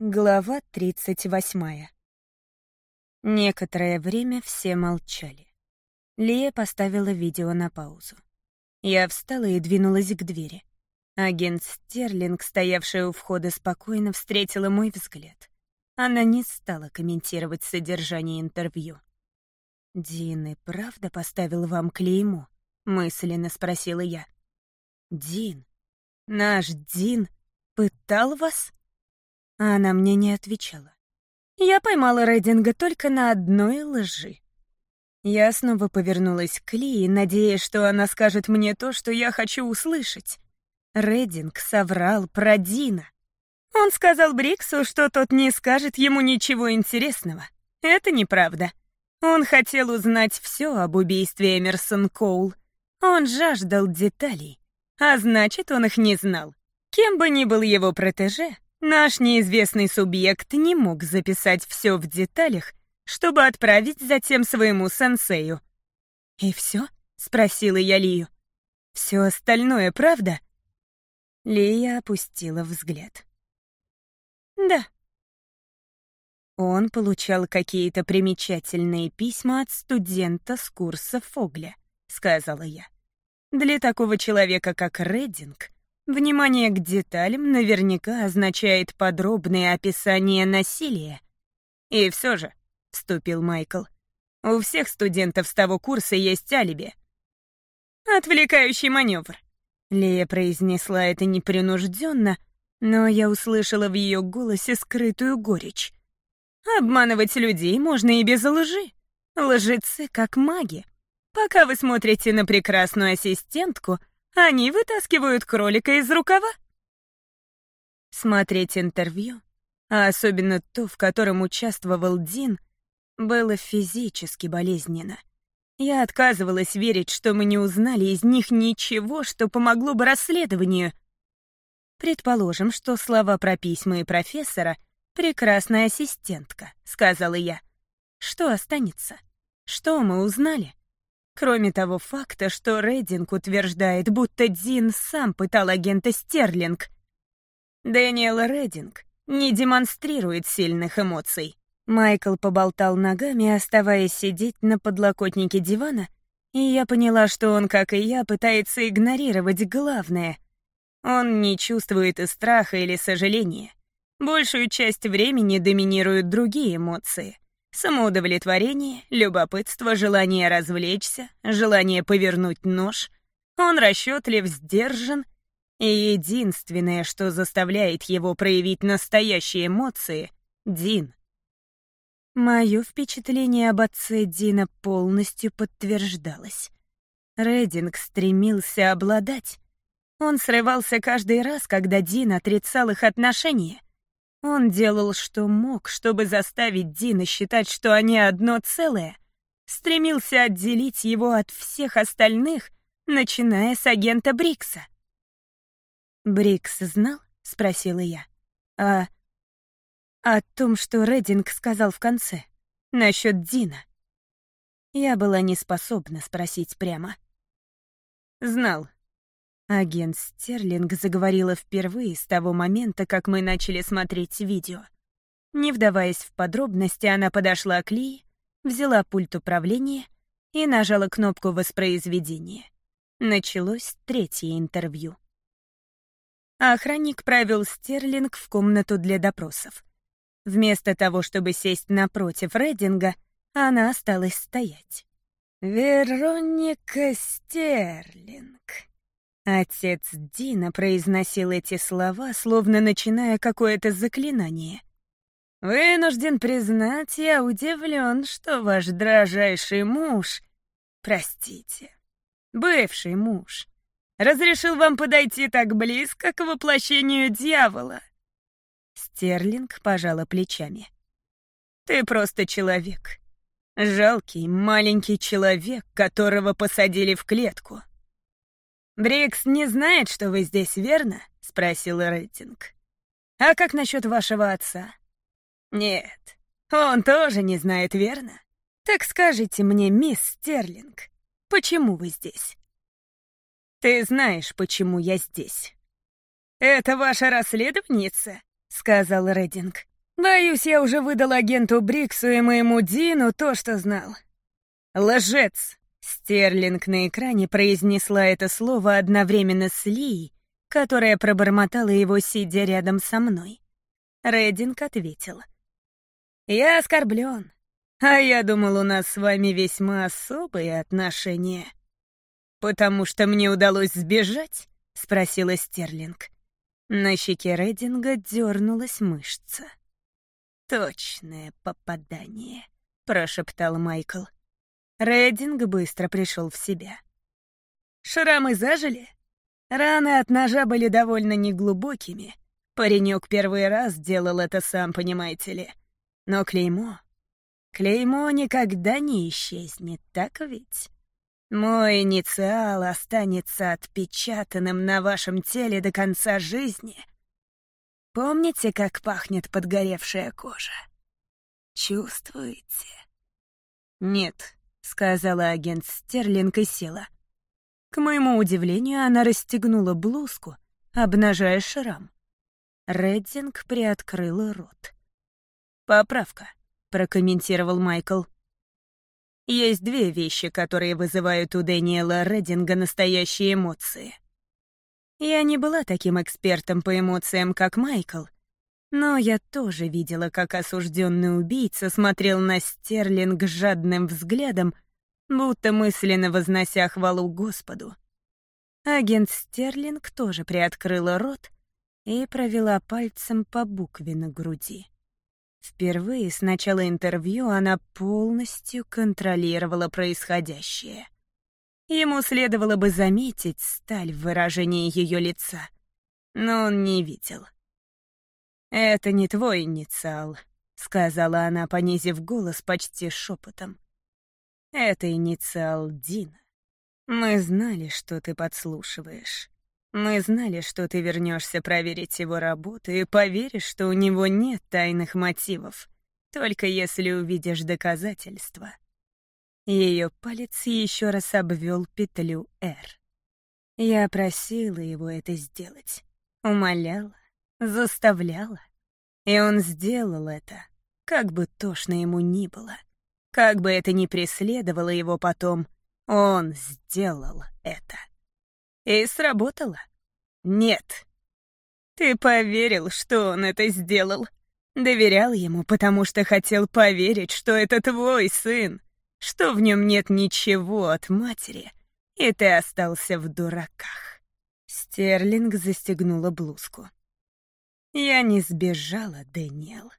Глава 38. Некоторое время все молчали. Лия поставила видео на паузу. Я встала и двинулась к двери. Агент Стерлинг, стоявшая у входа спокойно, встретила мой взгляд. Она не стала комментировать содержание интервью. «Дин и правда поставил вам клеймо?» — мысленно спросила я. «Дин? Наш Дин пытал вас?» А она мне не отвечала. Я поймала Рейдинга только на одной лжи. Я снова повернулась к Ли, надеясь, что она скажет мне то, что я хочу услышать. Рейдинг соврал про Дина. Он сказал Бриксу, что тот не скажет ему ничего интересного. Это неправда. Он хотел узнать все об убийстве Эмерсон Коул. Он жаждал деталей, а значит, он их не знал. Кем бы ни был его протеже, Наш неизвестный субъект не мог записать все в деталях, чтобы отправить затем своему сенсею. «И все?» — спросила я Лию. «Все остальное правда?» Лия опустила взгляд. «Да». Он получал какие-то примечательные письма от студента с курса Фогля, сказала я. Для такого человека, как Реддинг, Внимание к деталям наверняка означает подробное описание насилия. И все же, — вступил Майкл, — у всех студентов с того курса есть алиби. «Отвлекающий маневр», — Лея произнесла это непринужденно, но я услышала в ее голосе скрытую горечь. «Обманывать людей можно и без лжи. Лжецы как маги. Пока вы смотрите на прекрасную ассистентку — они вытаскивают кролика из рукава. Смотреть интервью, а особенно то, в котором участвовал Дин, было физически болезненно. Я отказывалась верить, что мы не узнали из них ничего, что помогло бы расследованию. Предположим, что слова про письма и профессора — прекрасная ассистентка, — сказала я. Что останется? Что мы узнали? Кроме того факта, что Рейдинг утверждает, будто Дин сам пытал агента Стерлинг. Дэниел Рейдинг не демонстрирует сильных эмоций. Майкл поболтал ногами, оставаясь сидеть на подлокотнике дивана, и я поняла, что он, как и я, пытается игнорировать главное. Он не чувствует и страха, или сожаления. Большую часть времени доминируют другие эмоции. Самоудовлетворение, любопытство, желание развлечься, желание повернуть нож. Он расчетлив, сдержан, и единственное, что заставляет его проявить настоящие эмоции — Дин. Мое впечатление об отце Дина полностью подтверждалось. Рединг стремился обладать. Он срывался каждый раз, когда Дин отрицал их отношения. Он делал, что мог, чтобы заставить Дина считать, что они одно целое. Стремился отделить его от всех остальных, начиная с агента Брикса. «Брикс знал?» — спросила я. «А... о том, что Рединг сказал в конце. Насчет Дина». Я была не способна спросить прямо. «Знал», Агент Стерлинг заговорила впервые с того момента, как мы начали смотреть видео. Не вдаваясь в подробности, она подошла к Ли, взяла пульт управления и нажала кнопку воспроизведения. Началось третье интервью. Охранник провел Стерлинг в комнату для допросов. Вместо того, чтобы сесть напротив Рединга, она осталась стоять. «Вероника Стерлинг», Отец Дина произносил эти слова, словно начиная какое-то заклинание. «Вынужден признать, я удивлен, что ваш дрожайший муж, простите, бывший муж, разрешил вам подойти так близко к воплощению дьявола». Стерлинг пожала плечами. «Ты просто человек. Жалкий маленький человек, которого посадили в клетку». «Брикс не знает, что вы здесь, верно?» — спросил Рейтинг. «А как насчет вашего отца?» «Нет, он тоже не знает, верно? Так скажите мне, мисс Стерлинг, почему вы здесь?» «Ты знаешь, почему я здесь». «Это ваша расследовница?» — сказал Рединг. «Боюсь, я уже выдал агенту Бриксу и моему Дину то, что знал». «Лжец!» Стерлинг на экране произнесла это слово одновременно с Ли, которая пробормотала его, сидя рядом со мной. Рединг ответил. «Я оскорблен. А я думал, у нас с вами весьма особые отношения». «Потому что мне удалось сбежать?» — спросила Стерлинг. На щеке Рединга дернулась мышца. «Точное попадание», — прошептал Майкл. Рединг быстро пришел в себя. «Шрамы зажили?» Раны от ножа были довольно неглубокими. Паренек первый раз делал это сам, понимаете ли. Но клеймо... Клеймо никогда не исчезнет, так ведь? Мой инициал останется отпечатанным на вашем теле до конца жизни. Помните, как пахнет подгоревшая кожа? Чувствуете? Нет, — сказала агент Стерлинг и села. К моему удивлению, она расстегнула блузку, обнажая шрам. Реддинг приоткрыл рот. «Поправка», — прокомментировал Майкл. «Есть две вещи, которые вызывают у Дэниела Реддинга настоящие эмоции. Я не была таким экспертом по эмоциям, как Майкл, но я тоже видела, как осужденный убийца смотрел на Стерлинг жадным взглядом будто мысленно вознося хвалу Господу. Агент Стерлинг тоже приоткрыла рот и провела пальцем по букве на груди. Впервые с начала интервью она полностью контролировала происходящее. Ему следовало бы заметить сталь в выражении ее лица, но он не видел. «Это не твой инициал», — сказала она, понизив голос почти шепотом. Это инициал Дина. Мы знали, что ты подслушиваешь. Мы знали, что ты вернешься проверить его работу и поверишь, что у него нет тайных мотивов, только если увидишь доказательства. Ее палец еще раз обвел петлю «Р». Я просила его это сделать, умоляла, заставляла. И он сделал это, как бы тошно ему ни было. Как бы это ни преследовало его потом, он сделал это. И сработало? Нет. Ты поверил, что он это сделал. Доверял ему, потому что хотел поверить, что это твой сын, что в нем нет ничего от матери, и ты остался в дураках. Стерлинг застегнула блузку. Я не сбежала, Дэниел.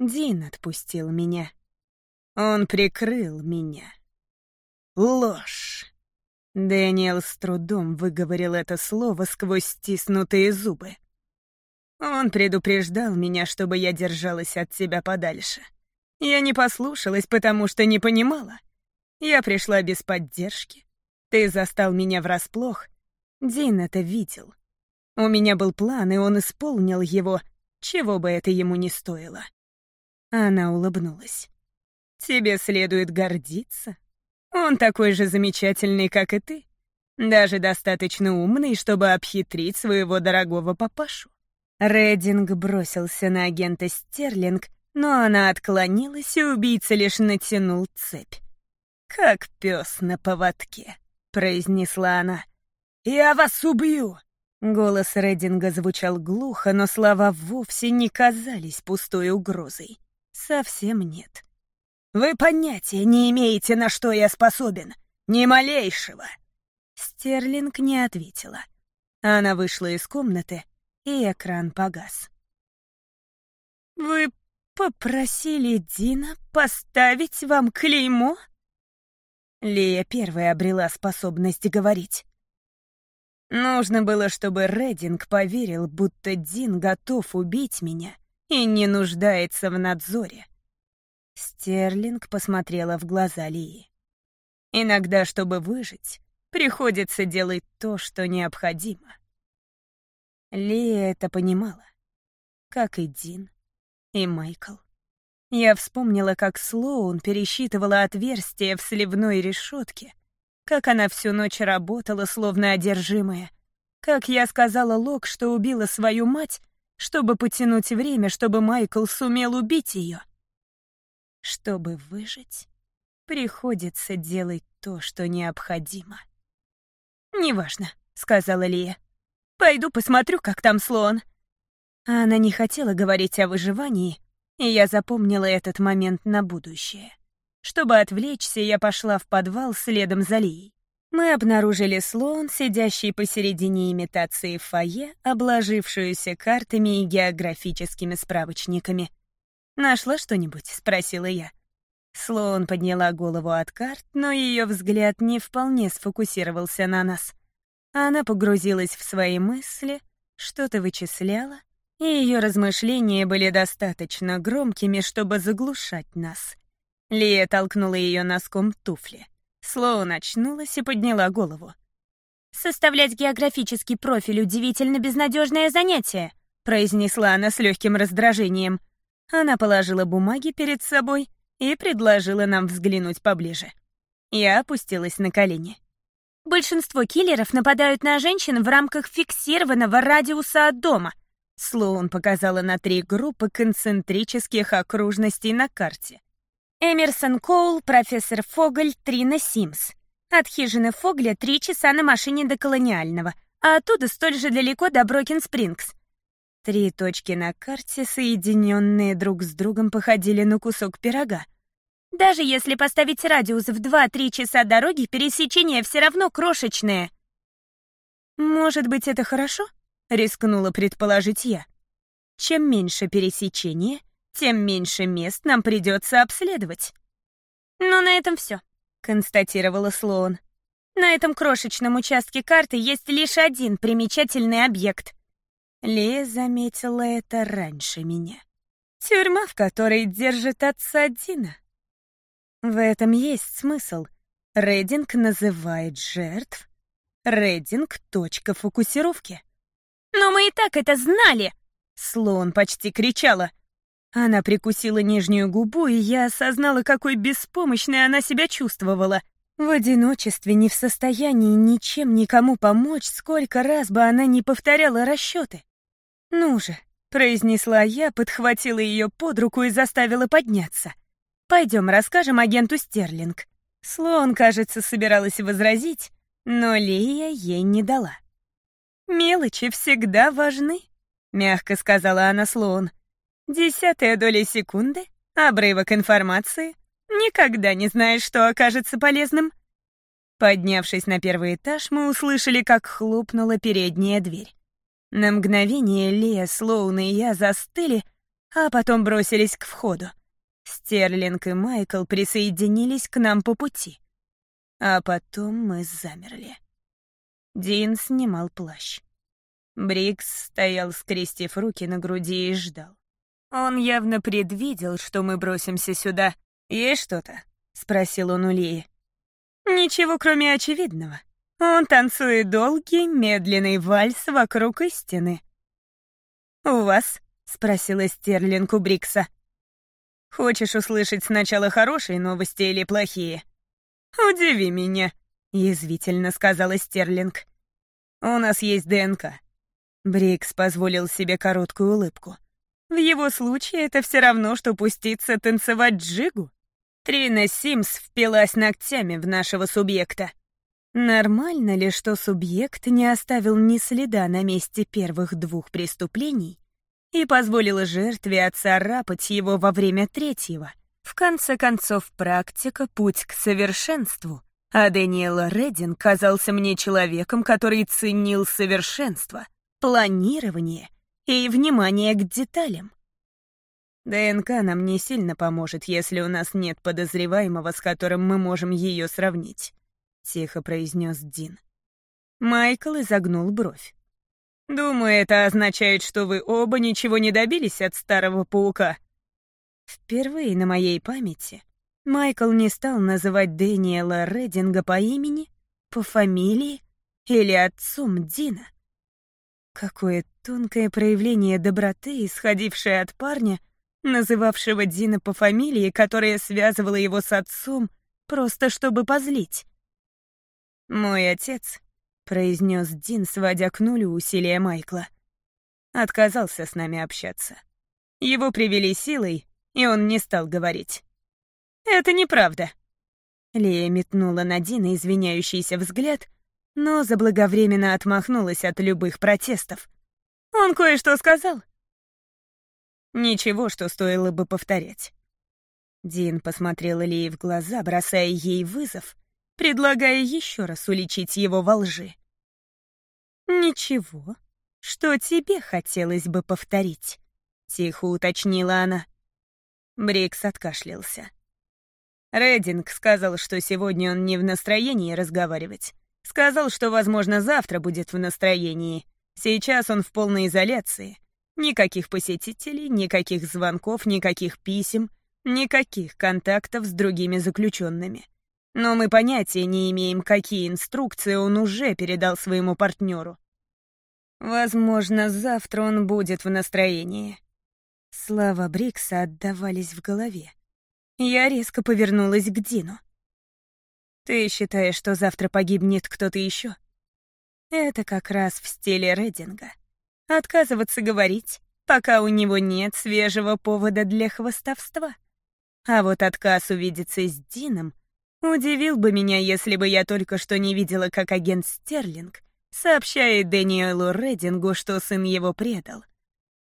Дин отпустил меня. Он прикрыл меня. Ложь. Дэниел с трудом выговорил это слово сквозь стиснутые зубы. Он предупреждал меня, чтобы я держалась от тебя подальше. Я не послушалась, потому что не понимала. Я пришла без поддержки. Ты застал меня врасплох. Дин это видел. У меня был план, и он исполнил его, чего бы это ему не стоило. Она улыбнулась. Тебе следует гордиться. Он такой же замечательный, как и ты. Даже достаточно умный, чтобы обхитрить своего дорогого папашу. Рединг бросился на агента Стерлинг, но она отклонилась, и убийца лишь натянул цепь. «Как пес на поводке», — произнесла она. «Я вас убью!» Голос Рединга звучал глухо, но слова вовсе не казались пустой угрозой. Совсем нет. Вы понятия не имеете, на что я способен. Ни малейшего. Стерлинг не ответила. Она вышла из комнаты, и экран погас. «Вы попросили Дина поставить вам клеймо?» Лия первая обрела способность говорить. Нужно было, чтобы Рединг поверил, будто Дин готов убить меня и не нуждается в надзоре. Стерлинг посмотрела в глаза Лии. «Иногда, чтобы выжить, приходится делать то, что необходимо». Лия это понимала, как и Дин, и Майкл. Я вспомнила, как Слоун пересчитывала отверстия в сливной решетке, как она всю ночь работала, словно одержимая, как я сказала Лок, что убила свою мать, чтобы потянуть время, чтобы Майкл сумел убить ее. Чтобы выжить, приходится делать то, что необходимо. «Неважно», — сказала Лия. «Пойду посмотрю, как там слон». Она не хотела говорить о выживании, и я запомнила этот момент на будущее. Чтобы отвлечься, я пошла в подвал следом за Лией. Мы обнаружили слон, сидящий посередине имитации фойе, обложившуюся картами и географическими справочниками. «Нашла что-нибудь?» — спросила я. Слоун подняла голову от карт, но ее взгляд не вполне сфокусировался на нас. Она погрузилась в свои мысли, что-то вычисляла, и ее размышления были достаточно громкими, чтобы заглушать нас. Лия толкнула ее носком туфли. Слоун очнулась и подняла голову. «Составлять географический профиль — удивительно безнадежное занятие», произнесла она с легким раздражением. Она положила бумаги перед собой и предложила нам взглянуть поближе. Я опустилась на колени. Большинство киллеров нападают на женщин в рамках фиксированного радиуса от дома. Слоун показала на три группы концентрических окружностей на карте. Эмерсон Коул, профессор Фогль, Трина Симс. От хижины Фогля три часа на машине до Колониального, а оттуда столь же далеко до Брокен-Спрингс. Три точки на карте, соединенные друг с другом, походили на кусок пирога. Даже если поставить радиус в 2-3 часа дороги, пересечение все равно крошечное. «Может быть, это хорошо?» — рискнула предположить я. «Чем меньше пересечение, тем меньше мест нам придется обследовать». «Ну, на этом все», — констатировала Слоун. «На этом крошечном участке карты есть лишь один примечательный объект». Лея заметила это раньше меня. Тюрьма, в которой держит отца Дина. В этом есть смысл. Рейдинг называет жертв. Рейдинг — точка фокусировки. «Но мы и так это знали!» Слон почти кричала. Она прикусила нижнюю губу, и я осознала, какой беспомощной она себя чувствовала. В одиночестве, не в состоянии ничем никому помочь, сколько раз бы она не повторяла расчеты. «Ну же», — произнесла я, подхватила ее под руку и заставила подняться. Пойдем расскажем агенту Стерлинг». Слон, кажется, собиралась возразить, но Лия ей не дала. «Мелочи всегда важны», — мягко сказала она Слоун. «Десятая доля секунды, обрывок информации, никогда не знаешь, что окажется полезным». Поднявшись на первый этаж, мы услышали, как хлопнула передняя дверь. На мгновение Лия, Слоун и я застыли, а потом бросились к входу. Стерлинг и Майкл присоединились к нам по пути. А потом мы замерли. Дин снимал плащ. Брикс стоял, скрестив руки на груди и ждал. Он явно предвидел, что мы бросимся сюда. «Есть что-то?» — спросил он у Лии. «Ничего, кроме очевидного. Он танцует долгий, медленный вальс вокруг истины». «У вас?» — спросила Стерлинг у Брикса. Хочешь услышать сначала хорошие новости или плохие? Удиви меня, язвительно сказала Стерлинг. У нас есть ДНК. Брикс позволил себе короткую улыбку. В его случае это все равно, что пуститься танцевать джигу. Трина Симс впилась ногтями в нашего субъекта. Нормально ли, что субъект не оставил ни следа на месте первых двух преступлений и позволила жертве отцарапать его во время третьего. В конце концов, практика — путь к совершенству, а Дэниел Реддин казался мне человеком, который ценил совершенство, планирование и внимание к деталям. ДНК нам не сильно поможет, если у нас нет подозреваемого, с которым мы можем ее сравнить», — тихо произнес Дин. Майкл изогнул бровь. Думаю, это означает, что вы оба ничего не добились от старого паука. Впервые на моей памяти Майкл не стал называть Дэниела Рединга по имени, по фамилии или отцом Дина. Какое тонкое проявление доброты, исходившее от парня, называвшего Дина по фамилии, которая связывала его с отцом, просто чтобы позлить. Мой отец — произнес Дин, сводя к нулю усилия Майкла. Отказался с нами общаться. Его привели силой, и он не стал говорить. «Это неправда». Лея метнула на Дина извиняющийся взгляд, но заблаговременно отмахнулась от любых протестов. «Он кое-что сказал». Ничего, что стоило бы повторять. Дин посмотрел Лее в глаза, бросая ей вызов, предлагая еще раз уличить его во лжи. «Ничего, что тебе хотелось бы повторить?» — тихо уточнила она. Брикс откашлялся. Рединг сказал, что сегодня он не в настроении разговаривать. Сказал, что, возможно, завтра будет в настроении. Сейчас он в полной изоляции. Никаких посетителей, никаких звонков, никаких писем, никаких контактов с другими заключенными. Но мы понятия не имеем, какие инструкции он уже передал своему партнеру. Возможно, завтра он будет в настроении. Слова Брикса отдавались в голове. Я резко повернулась к Дину. «Ты считаешь, что завтра погибнет кто-то еще?» Это как раз в стиле Рединга. Отказываться говорить, пока у него нет свежего повода для хвостовства. А вот отказ увидеться с Дином удивил бы меня, если бы я только что не видела, как агент Стерлинг сообщает Дэниелу Редингу, что сын его предал.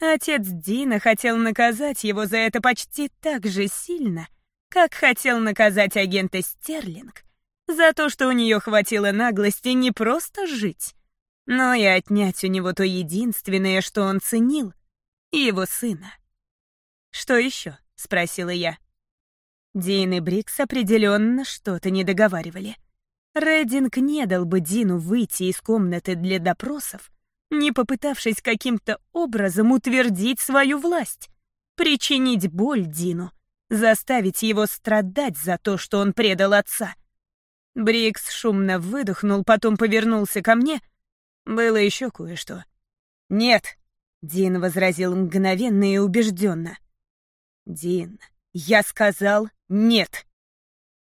Отец Дина хотел наказать его за это почти так же сильно, как хотел наказать агента Стерлинг за то, что у нее хватило наглости не просто жить, но и отнять у него то единственное, что он ценил — его сына. «Что еще?» — спросила я. Дин и Брикс определенно что-то не договаривали. Реддинг не дал бы Дину выйти из комнаты для допросов, не попытавшись каким-то образом утвердить свою власть, причинить боль Дину, заставить его страдать за то, что он предал отца. Брикс шумно выдохнул, потом повернулся ко мне. Было еще кое-что. «Нет», — Дин возразил мгновенно и убежденно. «Дин, я сказал нет».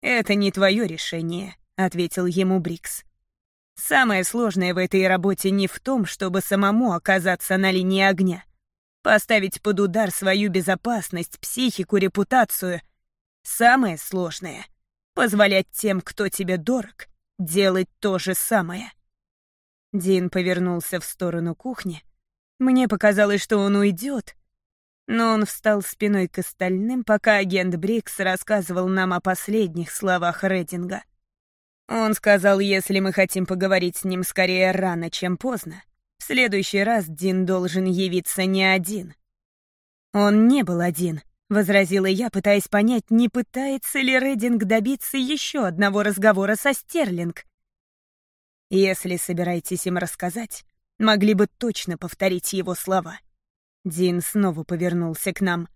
«Это не твое решение», — ответил ему Брикс. Самое сложное в этой работе не в том, чтобы самому оказаться на линии огня. Поставить под удар свою безопасность, психику, репутацию. Самое сложное — позволять тем, кто тебе дорог, делать то же самое. Дин повернулся в сторону кухни. Мне показалось, что он уйдет, но он встал спиной к остальным, пока агент Брикс рассказывал нам о последних словах Рединга — он сказал, если мы хотим поговорить с ним скорее рано, чем поздно, в следующий раз Дин должен явиться не один. Он не был один, — возразила я, пытаясь понять, не пытается ли Рединг добиться еще одного разговора со Стерлинг. Если собираетесь им рассказать, могли бы точно повторить его слова. Дин снова повернулся к нам.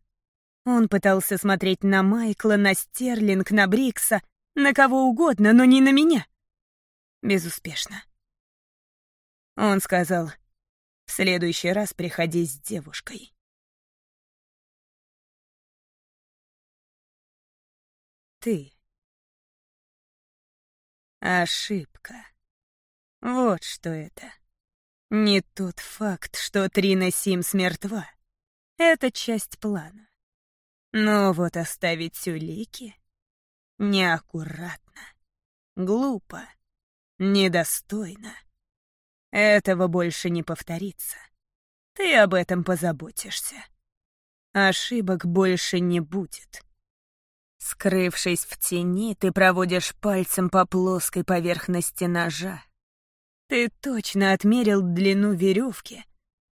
Он пытался смотреть на Майкла, на Стерлинг, на Брикса, на кого угодно, но не на меня. Безуспешно. Он сказал, в следующий раз приходи с девушкой. Ты. Ошибка. Вот что это. Не тот факт, что Трина Симс мертва. Это часть плана. Но вот оставить улики Неаккуратно. Глупо. Недостойно. Этого больше не повторится. Ты об этом позаботишься. Ошибок больше не будет. Скрывшись в тени, ты проводишь пальцем по плоской поверхности ножа. Ты точно отмерил длину веревки.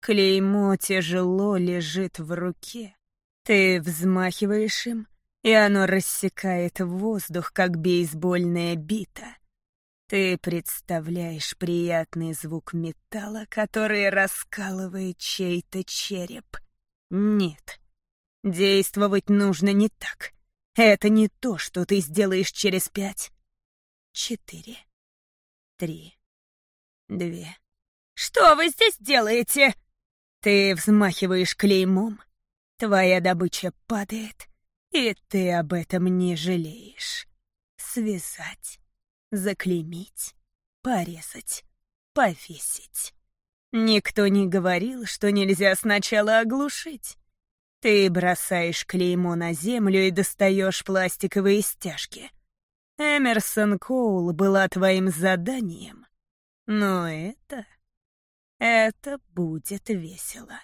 Клеймо тяжело лежит в руке. Ты взмахиваешь им, и оно рассекает воздух, как бейсбольная бита. Ты представляешь приятный звук металла, который раскалывает чей-то череп. Нет, действовать нужно не так. Это не то, что ты сделаешь через пять, четыре, три, две. «Что вы здесь делаете?» Ты взмахиваешь клеймом, твоя добыча падает, и ты об этом не жалеешь. Связать, заклеймить, порезать, повесить. Никто не говорил, что нельзя сначала оглушить. Ты бросаешь клеймо на землю и достаешь пластиковые стяжки. Эмерсон Коул была твоим заданием. Но это... это будет весело.